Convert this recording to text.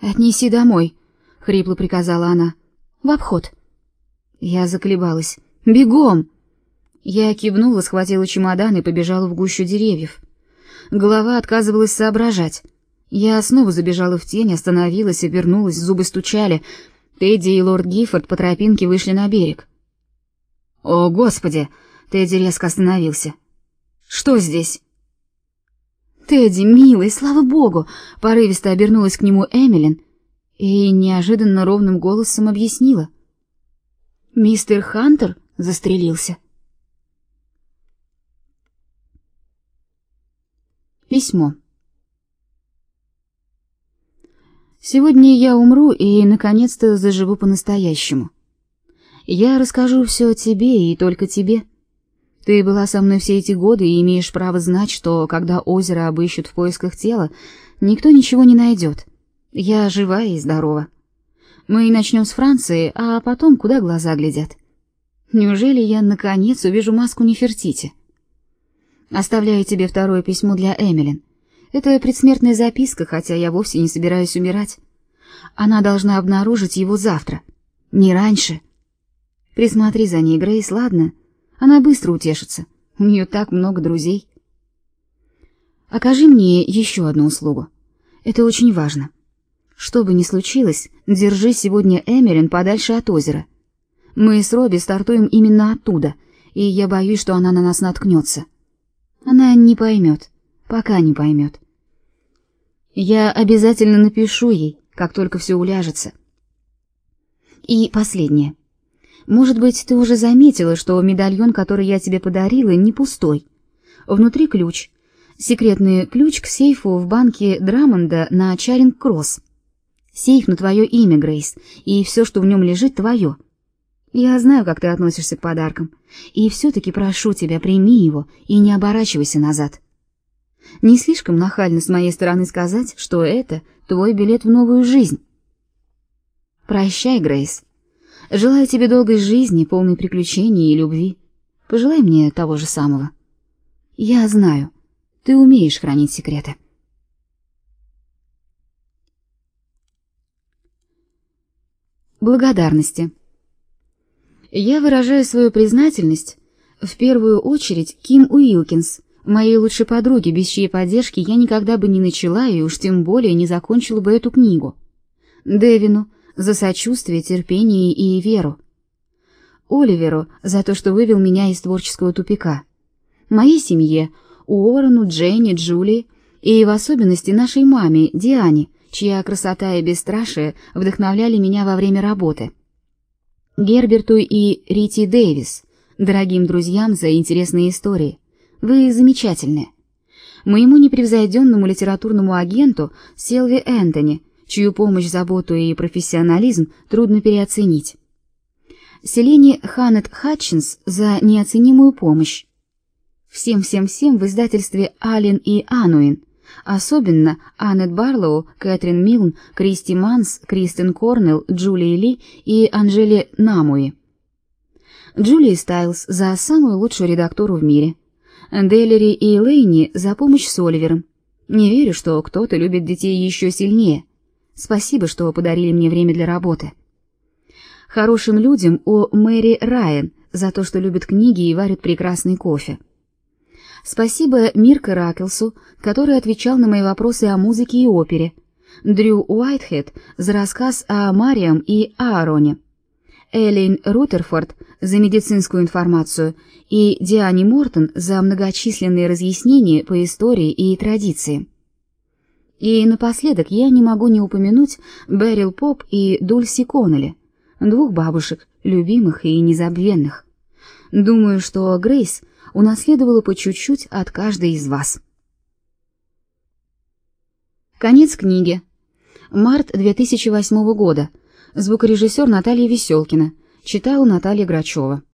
«Отнеси домой», — хрипло приказала она. «В обход». Я заколебалась. «Бегом!» Я кивнула, схватила чемодан и побежала в гущу деревьев. Голова отказывалась соображать. Я снова забежала в тень, остановилась и вернулась, зубы стучали. Тедди и лорд Гиффорд по тропинке вышли на берег. «О, Господи!» — Тедди резко остановился. «Что здесь?» «Тедди, милый, слава богу!» — порывисто обернулась к нему Эмилин и неожиданно ровным голосом объяснила. «Мистер Хантер застрелился». Письмо. Сегодня я умру и, наконец-то, заживу по-настоящему. Я расскажу все тебе и только тебе. Ты была со мной все эти годы и имеешь право знать, что, когда озеро обыщут в поисках тела, никто ничего не найдет. Я жива и здорова. Мы начнем с Франции, а потом куда глаза глядят. Неужели я, наконец, увижу маску Нефертити?» Оставляю тебе второе письмо для Эмилин. Это предсмертная записка, хотя я вовсе не собираюсь умирать. Она должна обнаружить его завтра, не раньше. Присмотри за ней, Грейс, ладно? Она быстро утешится. У нее так много друзей. Окажи мне еще одну услугу. Это очень важно. Что бы ни случилось, держи сегодня Эмилин подальше от озера. Мы с Робби стартуем именно оттуда, и я боюсь, что она на нас наткнется. Она не поймет, пока не поймет. Я обязательно напишу ей, как только все уляжется. И последнее. Может быть, ты уже заметила, что медальон, который я тебе подарила, не пустой. Внутри ключ. Секретный ключ к сейфу в банке Драмонда на Чаринг-Кросс. Сейф на твое имя, Грейс, и все, что в нем лежит, твое. Я знаю, как ты относишься к подаркам, и все-таки прошу тебя, прими его и не оборачивайся назад. Не слишком нахально с моей стороны сказать, что это твой билет в новую жизнь. Прощай, Грейс. Желаю тебе долгой жизни, полной приключений и любви. Пожелай мне того же самого. Я знаю, ты умеешь хранить секреты. Благодарности. Я выражаю свою признательность в первую очередь Ким Уилкинс, моей лучшей подруге, без чьей поддержки я никогда бы не начала и уж тем более не закончила бы эту книгу. Девину за сочувствие, терпение и веру. Оливеру за то, что вывел меня из творческого тупика. Моей семье, Уоррену, Дженни, Джули и в особенности нашей маме, Диане, чья красота и бесстрашие вдохновляли меня во время работы. Герберту и Рити Дэвис, дорогим друзьям за интересные истории. Вы замечательные. Моему непревзойденному литературному агенту Селви Энтони, чью помощь, заботу и профессионализм трудно переоценить. Селене Ханет Хатчинс за неоценимую помощь. Всем-всем-всем в издательстве Аллен и Ануин, Особенно Аннет Барлоу, Кэтрин Милн, Кристи Манс, Кристен Корнелл, Джулия Ли и Анжели Намуи. Джулии Стайлз за самую лучшую редактуру в мире. Деллери и Лейни за помощь с Оливером. Не верю, что кто-то любит детей еще сильнее. Спасибо, что подарили мне время для работы. Хорошим людям о Мэри Райан за то, что любят книги и варят прекрасный кофе. Спасибо Мирка Ракелсу, который отвечал на мои вопросы о музыке и опере. Дрю Уайтхед за рассказ о Мариам и Аароне. Эллен Рутерфорд за медицинскую информацию и Диане Мортон за многочисленные разъяснения по истории и традиции. И напоследок я не могу не упомянуть Берил Поп и Дульси Коннелли, двух бабушек, любимых и незабвенных. Думаю, что Грейс — унаследовала по чуть-чуть от каждой из вас. Конец книги. Март 2008 года. Звукорежиссер Наталья Веселкина. Читала Наталья Грачева.